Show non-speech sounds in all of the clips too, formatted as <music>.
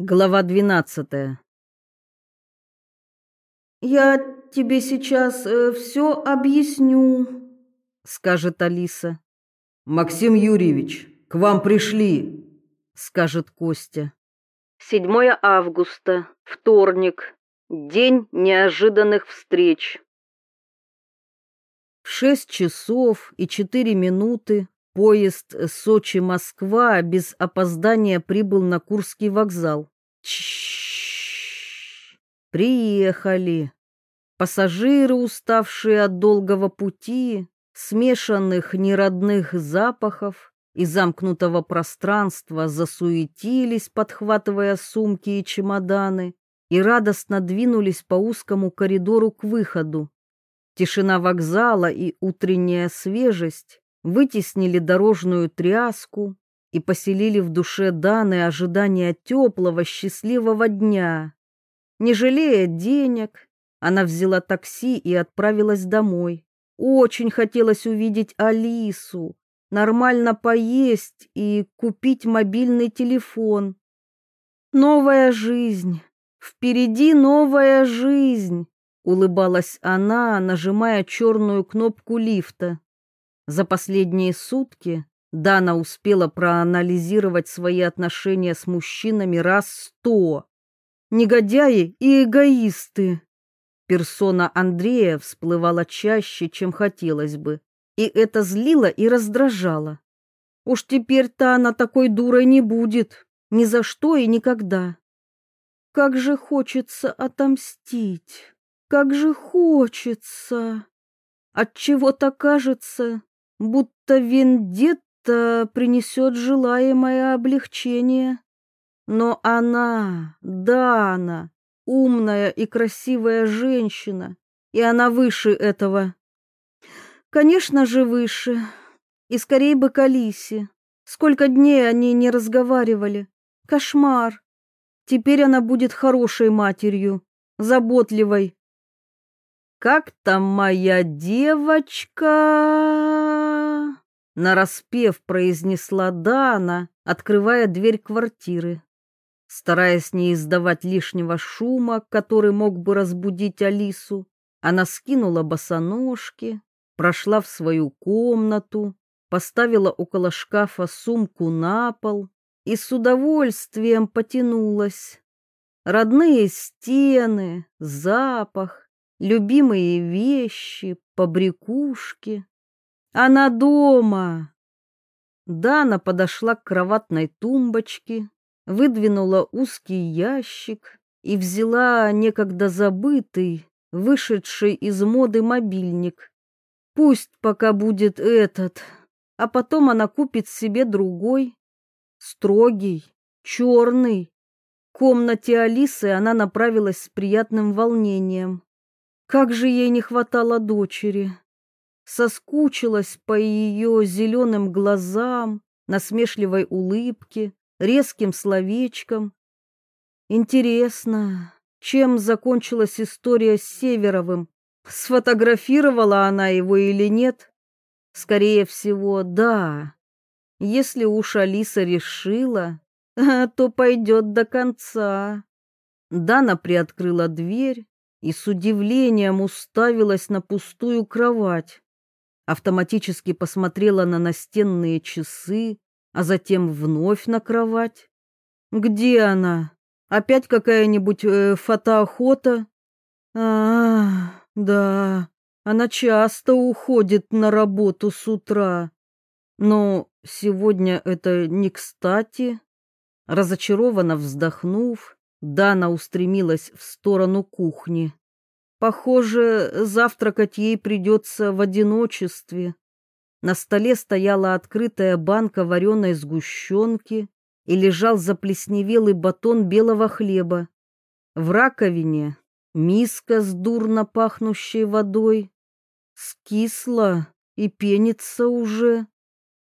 Глава двенадцатая. «Я тебе сейчас э, все объясню», — скажет Алиса. «Максим Юрьевич, к вам пришли», — скажет Костя. 7 августа, вторник, день неожиданных встреч. В шесть часов и четыре минуты Поезд Сочи-Москва без опоздания прибыл на Курский вокзал. Приехали. Пассажиры, уставшие от долгого пути, смешанных неродных запахов и замкнутого пространства, засуетились, подхватывая сумки и чемоданы, и радостно двинулись по узкому коридору к выходу. Тишина вокзала и утренняя свежесть вытеснили дорожную тряску и поселили в душе Даны ожидания теплого, счастливого дня. Не жалея денег, она взяла такси и отправилась домой. Очень хотелось увидеть Алису, нормально поесть и купить мобильный телефон. Новая жизнь. Впереди новая жизнь, улыбалась она, нажимая черную кнопку лифта. За последние сутки Дана успела проанализировать свои отношения с мужчинами раз сто. Негодяи и эгоисты. Персона Андрея всплывала чаще, чем хотелось бы, и это злило и раздражало. Уж теперь-то она такой дурой не будет, ни за что и никогда. Как же хочется отомстить, как же хочется. От чего-то кажется, будто вендетта принесет желаемое облегчение. Но она, да она, умная и красивая женщина, и она выше этого. Конечно же, выше. И скорее бы к Алисе. Сколько дней они не разговаривали. Кошмар. Теперь она будет хорошей матерью, заботливой, как там моя девочка? Нараспев произнесла Дана, открывая дверь квартиры. Стараясь не издавать лишнего шума, который мог бы разбудить Алису, она скинула босоножки, прошла в свою комнату, поставила около шкафа сумку на пол и с удовольствием потянулась. Родные стены, запах, любимые вещи, побрякушки. Она дома. Дана подошла к кроватной тумбочке, выдвинула узкий ящик и взяла некогда забытый, вышедший из моды мобильник. Пусть пока будет этот, а потом она купит себе другой, строгий, черный. К комнате Алисы она направилась с приятным волнением. Как же ей не хватало дочери. Соскучилась по ее зеленым глазам, насмешливой улыбке, резким словечкам. Интересно, чем закончилась история с Северовым? Сфотографировала она его или нет? Скорее всего, да. Если уж Алиса решила, то пойдет до конца. Дана приоткрыла дверь и с удивлением уставилась на пустую кровать. Автоматически посмотрела на настенные часы, а затем вновь на кровать. Где она? Опять какая-нибудь э, фотоохота? А, да, она часто уходит на работу с утра. Но сегодня это не кстати. Разочарованно вздохнув, Дана устремилась в сторону кухни. Похоже, завтракать ей придется в одиночестве. На столе стояла открытая банка вареной сгущенки и лежал заплесневелый батон белого хлеба. В раковине миска с дурно пахнущей водой. Скисла и пенится уже.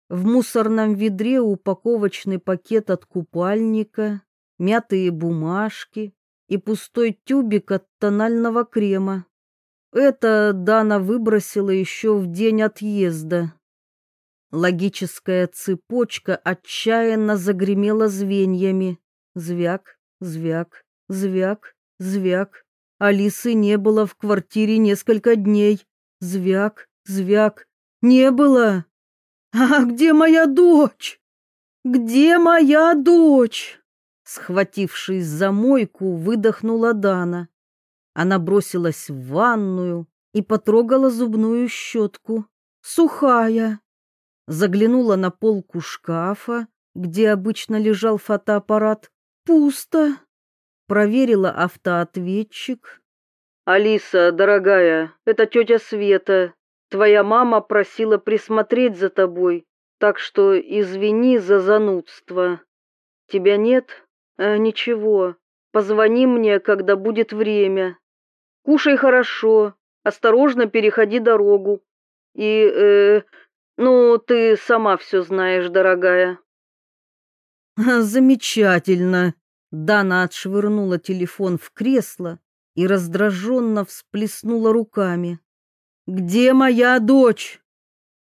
В мусорном ведре упаковочный пакет от купальника мятые бумажки и пустой тюбик от тонального крема. Это Дана выбросила еще в день отъезда. Логическая цепочка отчаянно загремела звеньями. Звяк, Звяк, звяк, звяк. Алисы не было в квартире несколько дней. Звяк, звяк. Не было. А где моя дочь? Где моя дочь? Схватившись за мойку, выдохнула Дана. Она бросилась в ванную и потрогала зубную щетку. Сухая. Заглянула на полку шкафа, где обычно лежал фотоаппарат. Пусто. Проверила автоответчик. «Алиса, дорогая, это тетя Света. Твоя мама просила присмотреть за тобой, так что извини за занудство. Тебя нет? Э, ничего. Позвони мне, когда будет время. Кушай хорошо, осторожно переходи дорогу. И, э, ну, ты сама все знаешь, дорогая. <laughs> Замечательно. Дана отшвырнула телефон в кресло и раздраженно всплеснула руками. Где моя дочь?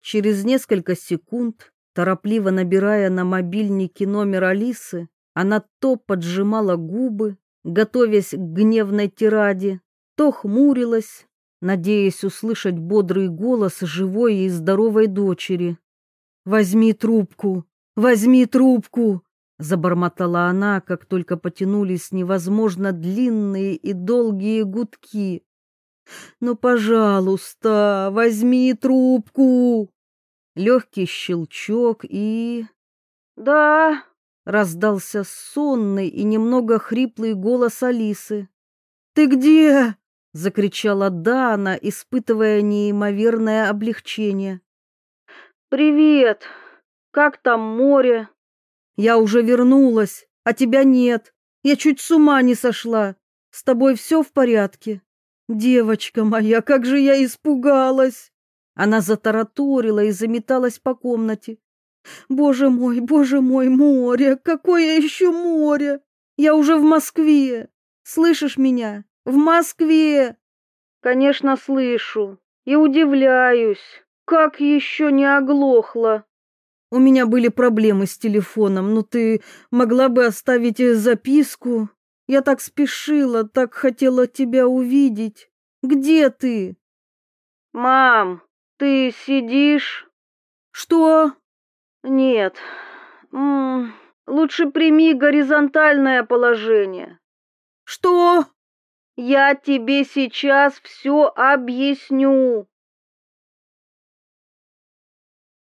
Через несколько секунд, торопливо набирая на мобильнике номер Алисы, она то поджимала губы, готовясь к гневной тираде, то хмурилась, надеясь услышать бодрый голос живой и здоровой дочери. «Возьми трубку! Возьми трубку!» Забормотала она, как только потянулись невозможно длинные и долгие гудки. «Ну, пожалуйста, возьми трубку!» Легкий щелчок и... «Да!» — раздался сонный и немного хриплый голос Алисы. «Ты где?» — закричала Дана, испытывая неимоверное облегчение. «Привет! Как там море?» Я уже вернулась, а тебя нет. Я чуть с ума не сошла. С тобой все в порядке? Девочка моя, как же я испугалась. Она затараторила и заметалась по комнате. Боже мой, боже мой, море, какое еще море? Я уже в Москве. Слышишь меня? В Москве. Конечно, слышу и удивляюсь, как еще не оглохла. У меня были проблемы с телефоном, но ты могла бы оставить записку. Я так спешила, так хотела тебя увидеть. Где ты? Мам, ты сидишь? Что? Нет. М -м, лучше прими горизонтальное положение. Что? Я тебе сейчас все объясню.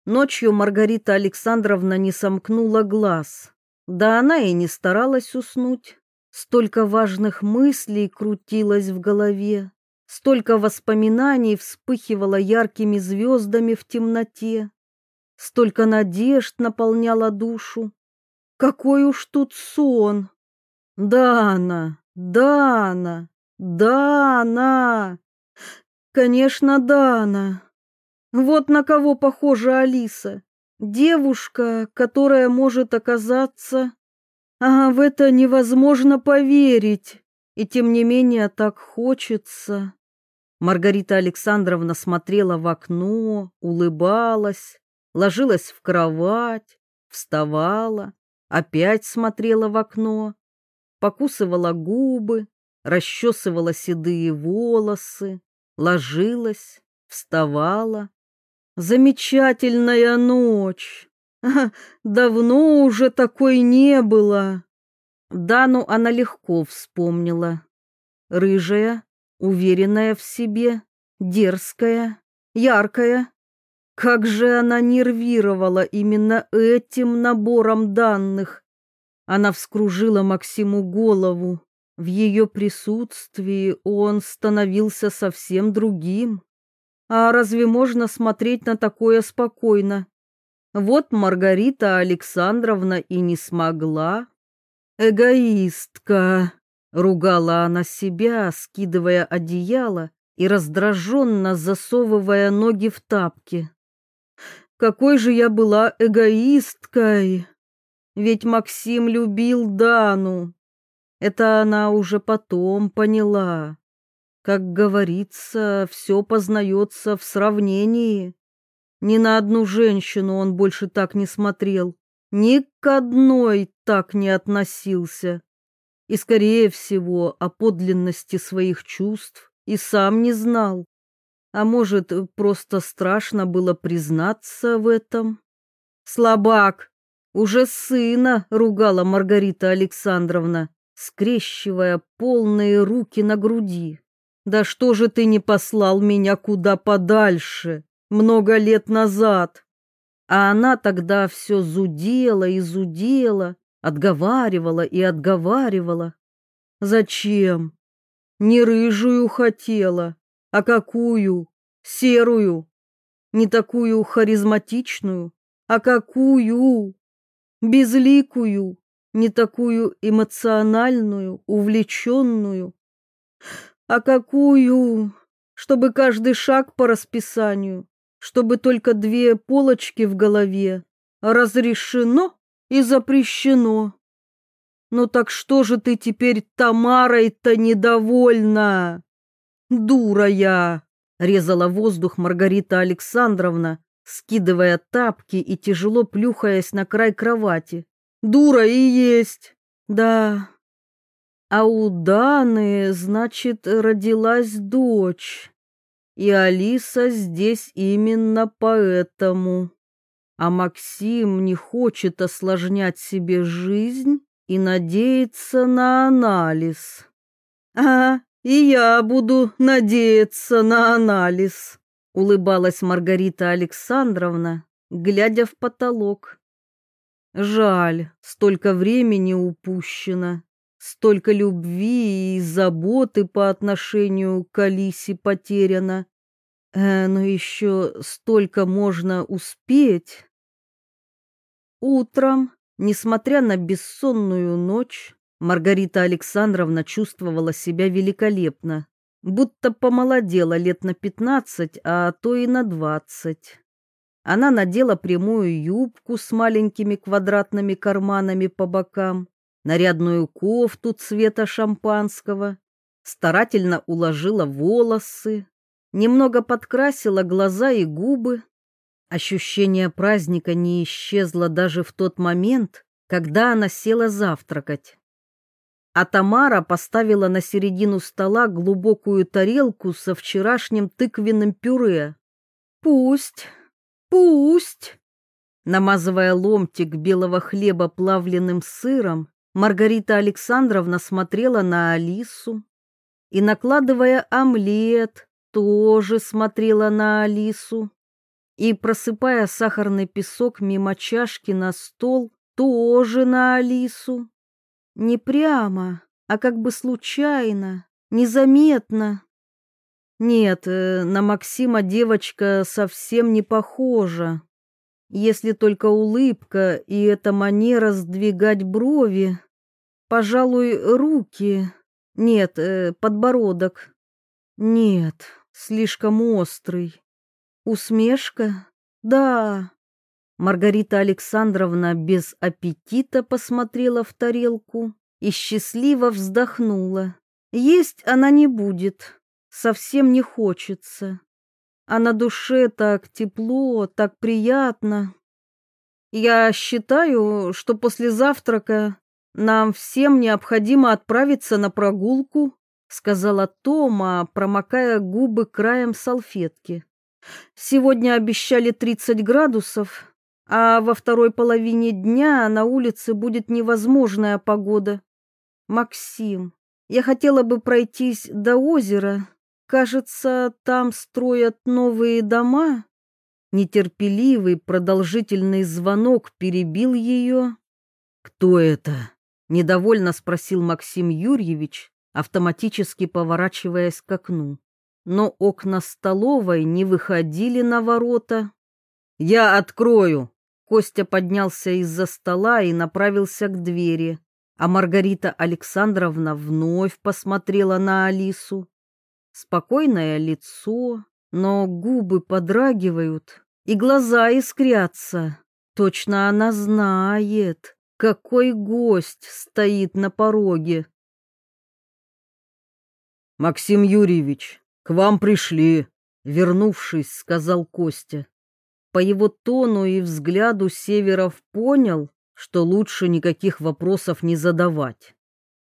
Ночью Маргарита Александровна не сомкнула глаз. Да она и не старалась уснуть. Столько важных мыслей крутилось в голове, столько воспоминаний вспыхивало яркими звездами в темноте, столько надежд наполняло душу. Какой уж тут сон! Дана, Дана, Дана! Конечно, Дана! Вот на кого похожа Алиса. Девушка, которая может оказаться... А в это невозможно поверить. И тем не менее так хочется. Маргарита Александровна смотрела в окно, улыбалась, ложилась в кровать, вставала, опять смотрела в окно, покусывала губы, расчесывала седые волосы, ложилась, вставала, Замечательная ночь. Давно уже такой не было. Дану она легко вспомнила. Рыжая, уверенная в себе, дерзкая, яркая. Как же она нервировала именно этим набором данных. Она вскружила Максиму голову. В ее присутствии он становился совсем другим. А разве можно смотреть на такое спокойно? Вот Маргарита Александровна и не смогла. Эгоистка, ругала она себя, скидывая одеяло и раздраженно засовывая ноги в тапки. Какой же я была эгоисткой! Ведь Максим любил Дану. Это она уже потом поняла. Как говорится, все познается в сравнении. Ни на одну женщину он больше так не смотрел, ни к одной так не относился. и, скорее всего, о подлинности своих чувств и сам не знал. А может, просто страшно было признаться в этом? «Слабак!» Уже сына ругала Маргарита Александровна, скрещивая полные руки на груди. «Да что же ты не послал меня куда подальше, много лет назад?» А она тогда все зудела и зудела, отговаривала и отговаривала. «Зачем? Не рыжую хотела, а какую? Серую. Не такую харизматичную, а какую? Безликую, не такую эмоциональную, увлеченную. А какую? Чтобы каждый шаг по расписанию, чтобы только две полочки в голове. Разрешено и запрещено. Ну так что же ты теперь Тамарой-то недовольна? Дура я, резала воздух Маргарита Александровна, скидывая тапки и тяжело плюхаясь на край кровати. Дура и есть. Да. А у Даны, значит, родилась дочь. И Алиса здесь именно поэтому. А Максим не хочет осложнять себе жизнь и надеется на анализ. А, и я буду надеяться на анализ улыбалась Маргарита Александровна, глядя в потолок. Жаль, столько времени упущено, столько любви и заботы по отношению к Алисе потеряно. Э, но еще столько можно успеть. Утром, несмотря на бессонную ночь, Маргарита Александровна чувствовала себя великолепно будто помолодела лет на пятнадцать, а то и на двадцать. Она надела прямую юбку с маленькими квадратными карманами по бокам, нарядную кофту цвета шампанского, старательно уложила волосы, немного подкрасила глаза и губы. Ощущение праздника не исчезло даже в тот момент, когда она села завтракать а Тамара поставила на середину стола глубокую тарелку со вчерашним тыквенным пюре. «Пусть, пусть!» Намазывая ломтик белого хлеба плавленным сыром, Маргарита Александровна смотрела на Алису и, накладывая омлет, тоже смотрела на Алису и, просыпая сахарный песок мимо чашки на стол, тоже на Алису. Не прямо, а как бы случайно, незаметно. Нет, э, на Максима девочка совсем не похожа. Если только улыбка и эта манера сдвигать брови. Пожалуй, руки. Нет, э, подбородок. Нет, слишком острый. Усмешка? Да, Маргарита Александровна без аппетита посмотрела в тарелку и счастливо вздохнула. Есть она не будет, совсем не хочется. А на душе так тепло, так приятно. Я считаю, что после завтрака нам всем необходимо отправиться на прогулку, сказала Тома, промокая губы краем салфетки. Сегодня обещали 30 градусов, а во второй половине дня на улице будет невозможная погода. Максим, я хотела бы пройтись до озера. Кажется, там строят новые дома. Нетерпеливый продолжительный звонок перебил ее. Кто это? недовольно спросил Максим Юрьевич, автоматически поворачиваясь к окну. Но окна столовой не выходили на ворота. Я открою, Костя поднялся из-за стола и направился к двери, а Маргарита Александровна вновь посмотрела на Алису. Спокойное лицо, но губы подрагивают и глаза искрятся. Точно она знает, какой гость стоит на пороге. Максим Юрьевич, к вам пришли, вернувшись, сказал Костя. По его тону и взгляду Северов понял, что лучше никаких вопросов не задавать.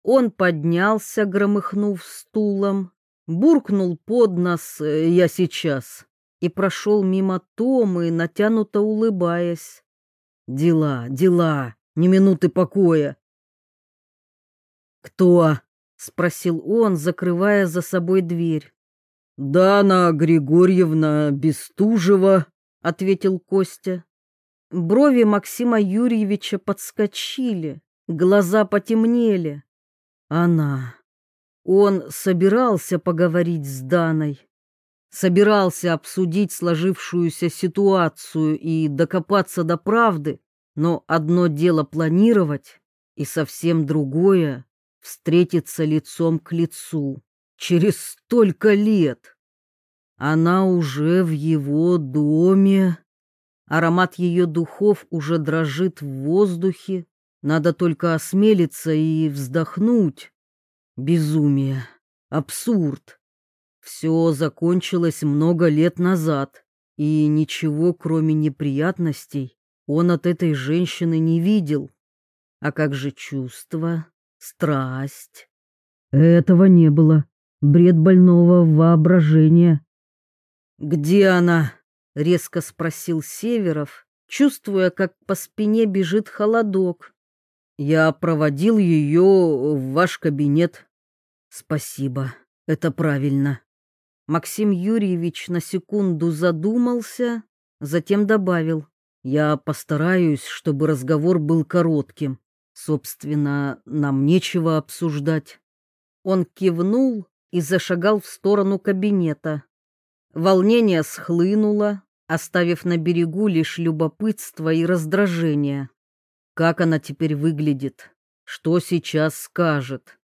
Он поднялся, громыхнув стулом, буркнул под нос «Э, «Я сейчас» и прошел мимо Томы, натянуто улыбаясь. «Дела, дела, ни минуты покоя». «Кто?» — спросил он, закрывая за собой дверь. «Дана Григорьевна Бестужева», — ответил Костя. Брови Максима Юрьевича подскочили, глаза потемнели. Она. Он собирался поговорить с Даной, собирался обсудить сложившуюся ситуацию и докопаться до правды, но одно дело планировать, и совсем другое — встретиться лицом к лицу через столько лет. Она уже в его доме. Аромат ее духов уже дрожит в воздухе. Надо только осмелиться и вздохнуть. Безумие, абсурд. Все закончилось много лет назад, и ничего, кроме неприятностей, он от этой женщины не видел. А как же чувство, страсть? Этого не было. Бред больного воображения. «Где она?» — резко спросил Северов, чувствуя, как по спине бежит холодок. «Я проводил ее в ваш кабинет». «Спасибо, это правильно». Максим Юрьевич на секунду задумался, затем добавил. «Я постараюсь, чтобы разговор был коротким. Собственно, нам нечего обсуждать». Он кивнул и зашагал в сторону кабинета. Волнение схлынуло, оставив на берегу лишь любопытство и раздражение. Как она теперь выглядит? Что сейчас скажет?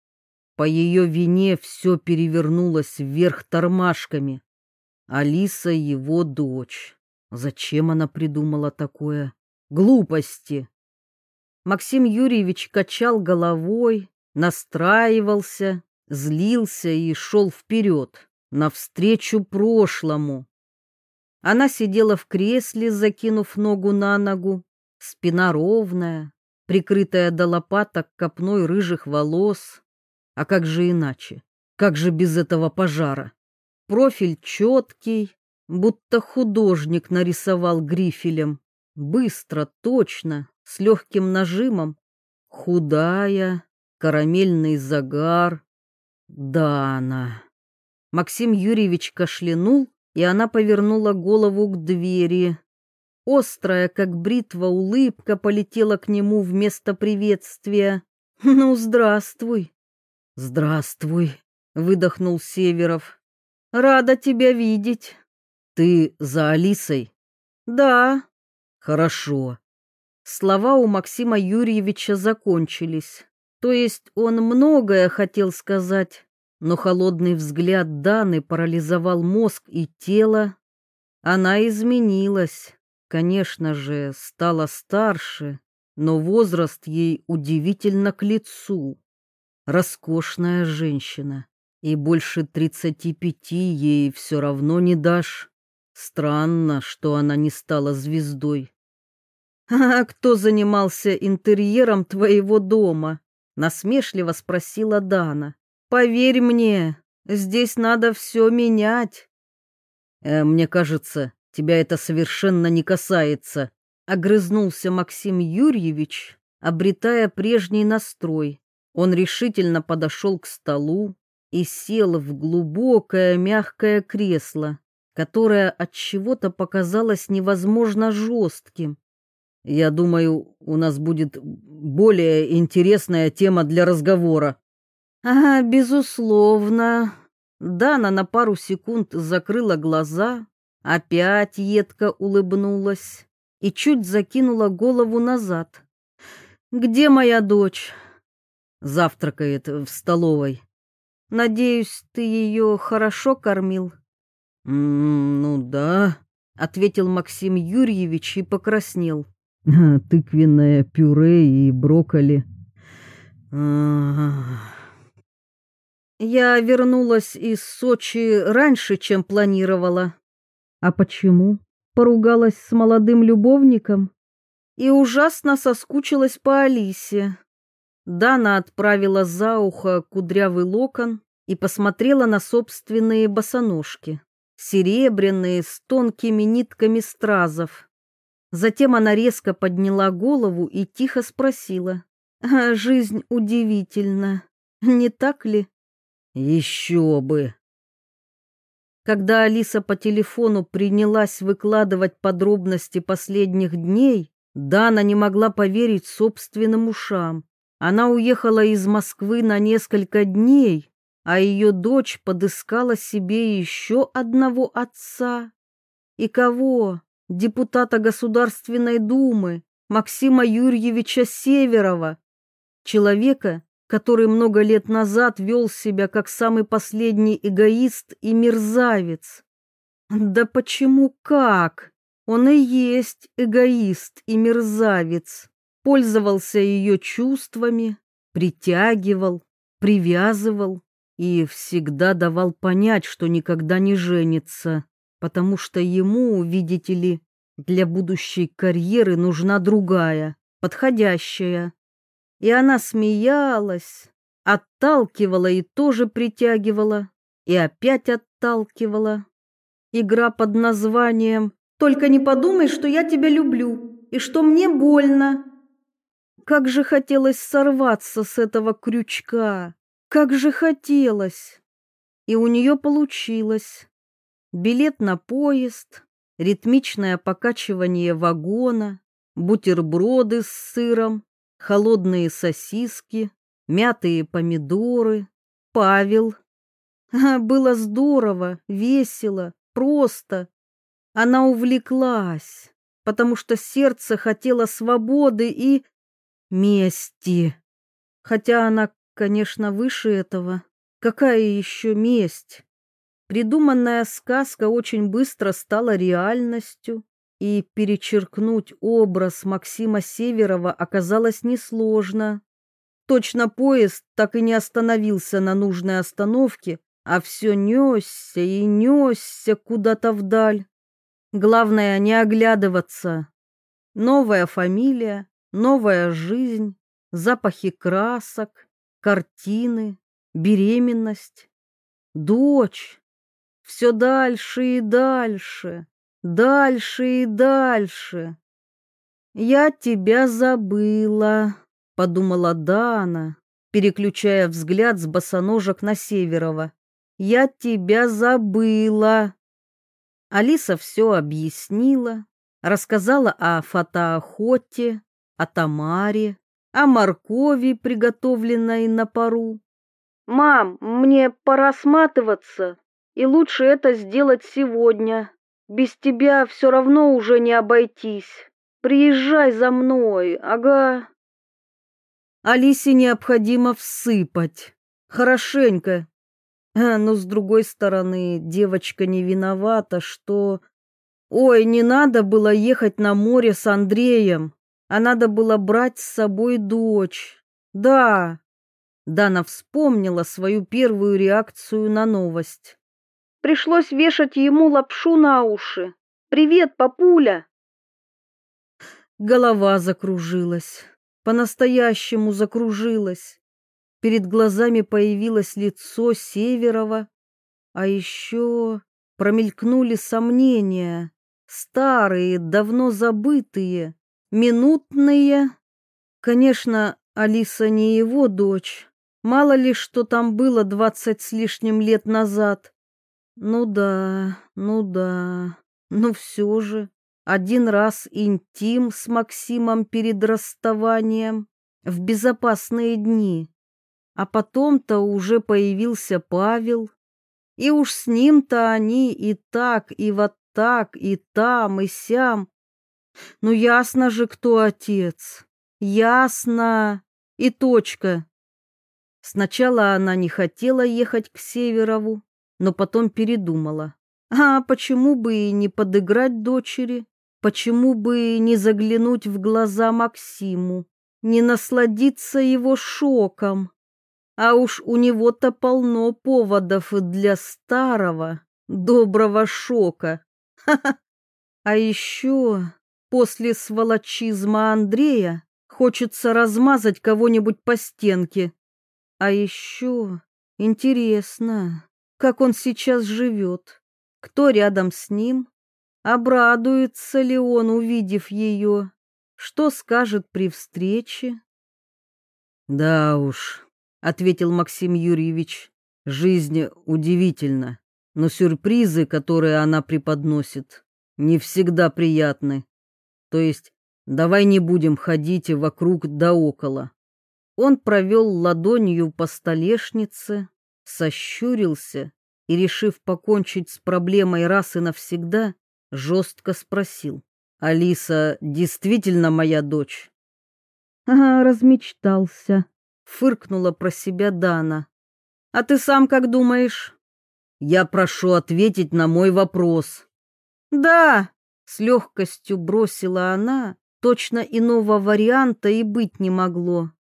По ее вине все перевернулось вверх тормашками. Алиса его дочь. Зачем она придумала такое? Глупости. Максим Юрьевич качал головой, настраивался, злился и шел вперед, навстречу прошлому. Она сидела в кресле, закинув ногу на ногу, спина ровная, прикрытая до лопаток копной рыжих волос. А как же иначе? Как же без этого пожара? Профиль четкий, будто художник нарисовал грифелем. Быстро, точно, с легким нажимом. Худая, карамельный загар, да, она. Максим Юрьевич кашлянул, и она повернула голову к двери. Острая, как бритва, улыбка полетела к нему вместо приветствия. <laughs> «Ну, здравствуй!» «Здравствуй!» — выдохнул Северов. «Рада тебя видеть!» «Ты за Алисой?» «Да». «Хорошо». Слова у Максима Юрьевича закончились. То есть он многое хотел сказать, но холодный взгляд Даны парализовал мозг и тело. Она изменилась, конечно же, стала старше, но возраст ей удивительно к лицу. Роскошная женщина, и больше тридцати пяти ей все равно не дашь. Странно, что она не стала звездой. «А кто занимался интерьером твоего дома?» насмешливо спросила Дана. Поверь мне, здесь надо все менять. Э, мне кажется, тебя это совершенно не касается, огрызнулся Максим Юрьевич, обретая прежний настрой. Он решительно подошел к столу и сел в глубокое мягкое кресло, которое от чего-то показалось невозможно жестким. Я думаю, у нас будет более интересная тема для разговора. А, безусловно. Дана на пару секунд закрыла глаза, опять едко улыбнулась и чуть закинула голову назад. Где моя дочь? Завтракает в столовой. Надеюсь, ты ее хорошо кормил? ну да, ответил Максим Юрьевич и покраснел. тыквенное пюре и брокколи. Я вернулась из Сочи раньше, чем планировала. А почему? Поругалась с молодым любовником и ужасно соскучилась по Алисе. Дана отправила за ухо кудрявый локон и посмотрела на собственные босоножки, серебряные с тонкими нитками стразов. Затем она резко подняла голову и тихо спросила. «А жизнь удивительна, не так ли?» «Еще бы!» Когда Алиса по телефону принялась выкладывать подробности последних дней, Дана не могла поверить собственным ушам. Она уехала из Москвы на несколько дней, а ее дочь подыскала себе еще одного отца. И кого? Депутата Государственной Думы Максима Юрьевича Северова, человека, который много лет назад вел себя как самый последний эгоист и мерзавец. Да почему как? Он и есть эгоист и мерзавец. Пользовался ее чувствами, притягивал, привязывал и всегда давал понять, что никогда не женится, потому что ему, видите ли, для будущей карьеры нужна другая, подходящая. И она смеялась, отталкивала и тоже притягивала, и опять отталкивала. Игра под названием только не подумай, что я тебя люблю и что мне больно. Как же хотелось сорваться с этого крючка, как же хотелось. И у нее получилось. Билет на поезд, ритмичное покачивание вагона, бутерброды с сыром, холодные сосиски, мятые помидоры, Павел. <laughs> Было здорово, весело, просто, она увлеклась, потому что сердце хотело свободы и мести. Хотя она, конечно, выше этого. Какая еще месть? Придуманная сказка очень быстро стала реальностью, и перечеркнуть образ Максима Северова оказалось несложно. Точно поезд так и не остановился на нужной остановке, а все несся и несся куда-то вдаль. Главное не оглядываться. Новая фамилия, новая жизнь, запахи красок, картины, беременность, дочь. Все дальше и дальше, дальше и дальше. Я тебя забыла, подумала Дана, переключая взгляд с босоножек на Северова. Я тебя забыла. Алиса все объяснила, рассказала о фотоохоте, о Тамаре, о моркови, приготовленной на пару. «Мам, мне пора сматываться, и лучше это сделать сегодня. Без тебя все равно уже не обойтись. Приезжай за мной, ага». Алисе необходимо всыпать. Хорошенько, а, но с другой стороны, девочка не виновата, что... Ой, не надо было ехать на море с Андреем, а надо было брать с собой дочь. Да. Дана вспомнила свою первую реакцию на новость. Пришлось вешать ему лапшу на уши. «Привет, папуля!» Голова закружилась, по-настоящему закружилась. Перед глазами появилось лицо Северова, а еще промелькнули сомнения, старые, давно забытые, минутные. Конечно, Алиса не его дочь, мало ли что там было двадцать с лишним лет назад. Ну да, ну да, но все же один раз интим с Максимом перед расставанием в безопасные дни. А потом-то уже появился Павел, и уж с ним-то они и так, и вот так, и там, и сям. Ну ясно же, кто отец. Ясно. И точка. Сначала она не хотела ехать к Северову, но потом передумала. А почему бы и не подыграть дочери? Почему бы не заглянуть в глаза Максиму? Не насладиться его шоком? А уж у него-то полно поводов для старого, доброго шока. Ха-ха. А еще после сволочизма Андрея хочется размазать кого-нибудь по стенке. А еще интересно, как он сейчас живет, кто рядом с ним, обрадуется ли он, увидев ее, что скажет при встрече. Да уж, ответил Максим Юрьевич. Жизнь удивительна, но сюрпризы, которые она преподносит, не всегда приятны. То есть, давай не будем ходить вокруг да около. Он провел ладонью по столешнице, сощурился и, решив покончить с проблемой раз и навсегда, жестко спросил. «Алиса действительно моя дочь?» «Ага, размечтался», — фыркнула про себя Дана. «А ты сам как думаешь?» «Я прошу ответить на мой вопрос». «Да», — с легкостью бросила она, точно иного варианта и быть не могло.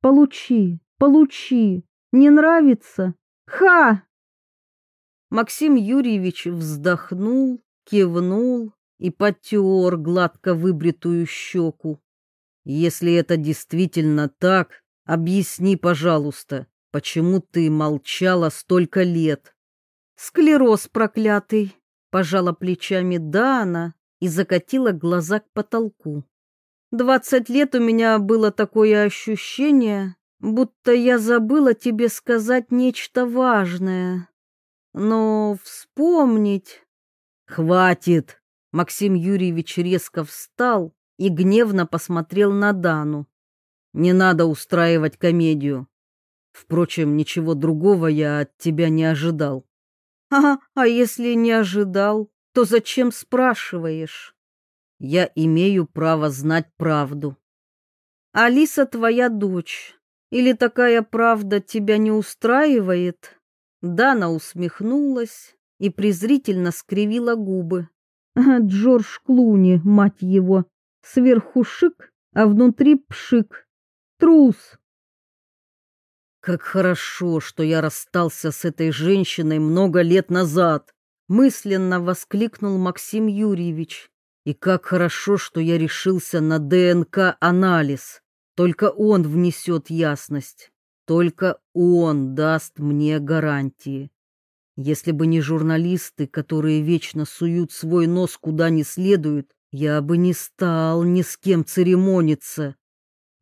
«Получи, получи, не нравится? Ха!» Максим Юрьевич вздохнул, кивнул и потер гладко выбритую щеку. «Если это действительно так, объясни, пожалуйста, почему ты молчала столько лет?» «Склероз проклятый!» — пожала плечами Дана и закатила глаза к потолку. «Двадцать лет у меня было такое ощущение, будто я забыла тебе сказать нечто важное. Но вспомнить «Хватит!» Максим Юрьевич резко встал и гневно посмотрел на Дану. «Не надо устраивать комедию. Впрочем, ничего другого я от тебя не ожидал». «А, а если не ожидал, то зачем спрашиваешь?» «Я имею право знать правду». «Алиса твоя дочь. Или такая правда тебя не устраивает?» Дана усмехнулась и презрительно скривила губы. Джордж Клуни, мать его, сверху шик, а внутри пшик. Трус. Как хорошо, что я расстался с этой женщиной много лет назад, мысленно воскликнул Максим Юрьевич. И как хорошо, что я решился на ДНК-анализ. Только он внесет ясность. Только он даст мне гарантии. Если бы не журналисты, которые вечно суют свой нос куда не следует, я бы не стал ни с кем церемониться.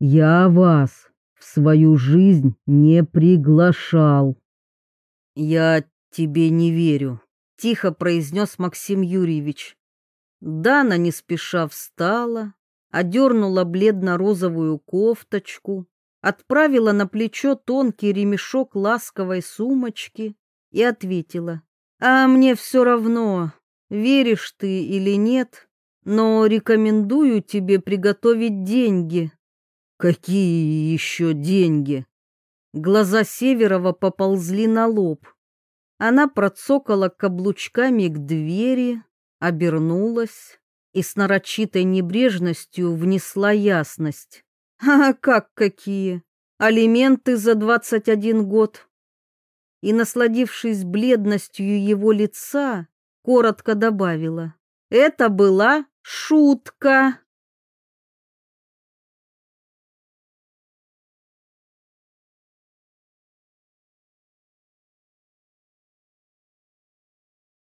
Я вас в свою жизнь не приглашал. Я тебе не верю, тихо произнес Максим Юрьевич. Дана не спеша встала, одернула бледно-розовую кофточку, отправила на плечо тонкий ремешок ласковой сумочки и ответила. «А мне все равно, веришь ты или нет, но рекомендую тебе приготовить деньги». «Какие еще деньги?» Глаза Северова поползли на лоб. Она процокала каблучками к двери, обернулась и с нарочитой небрежностью внесла ясность. «А как какие? Алименты за двадцать один год?» и, насладившись бледностью его лица, коротко добавила. «Это была шутка!»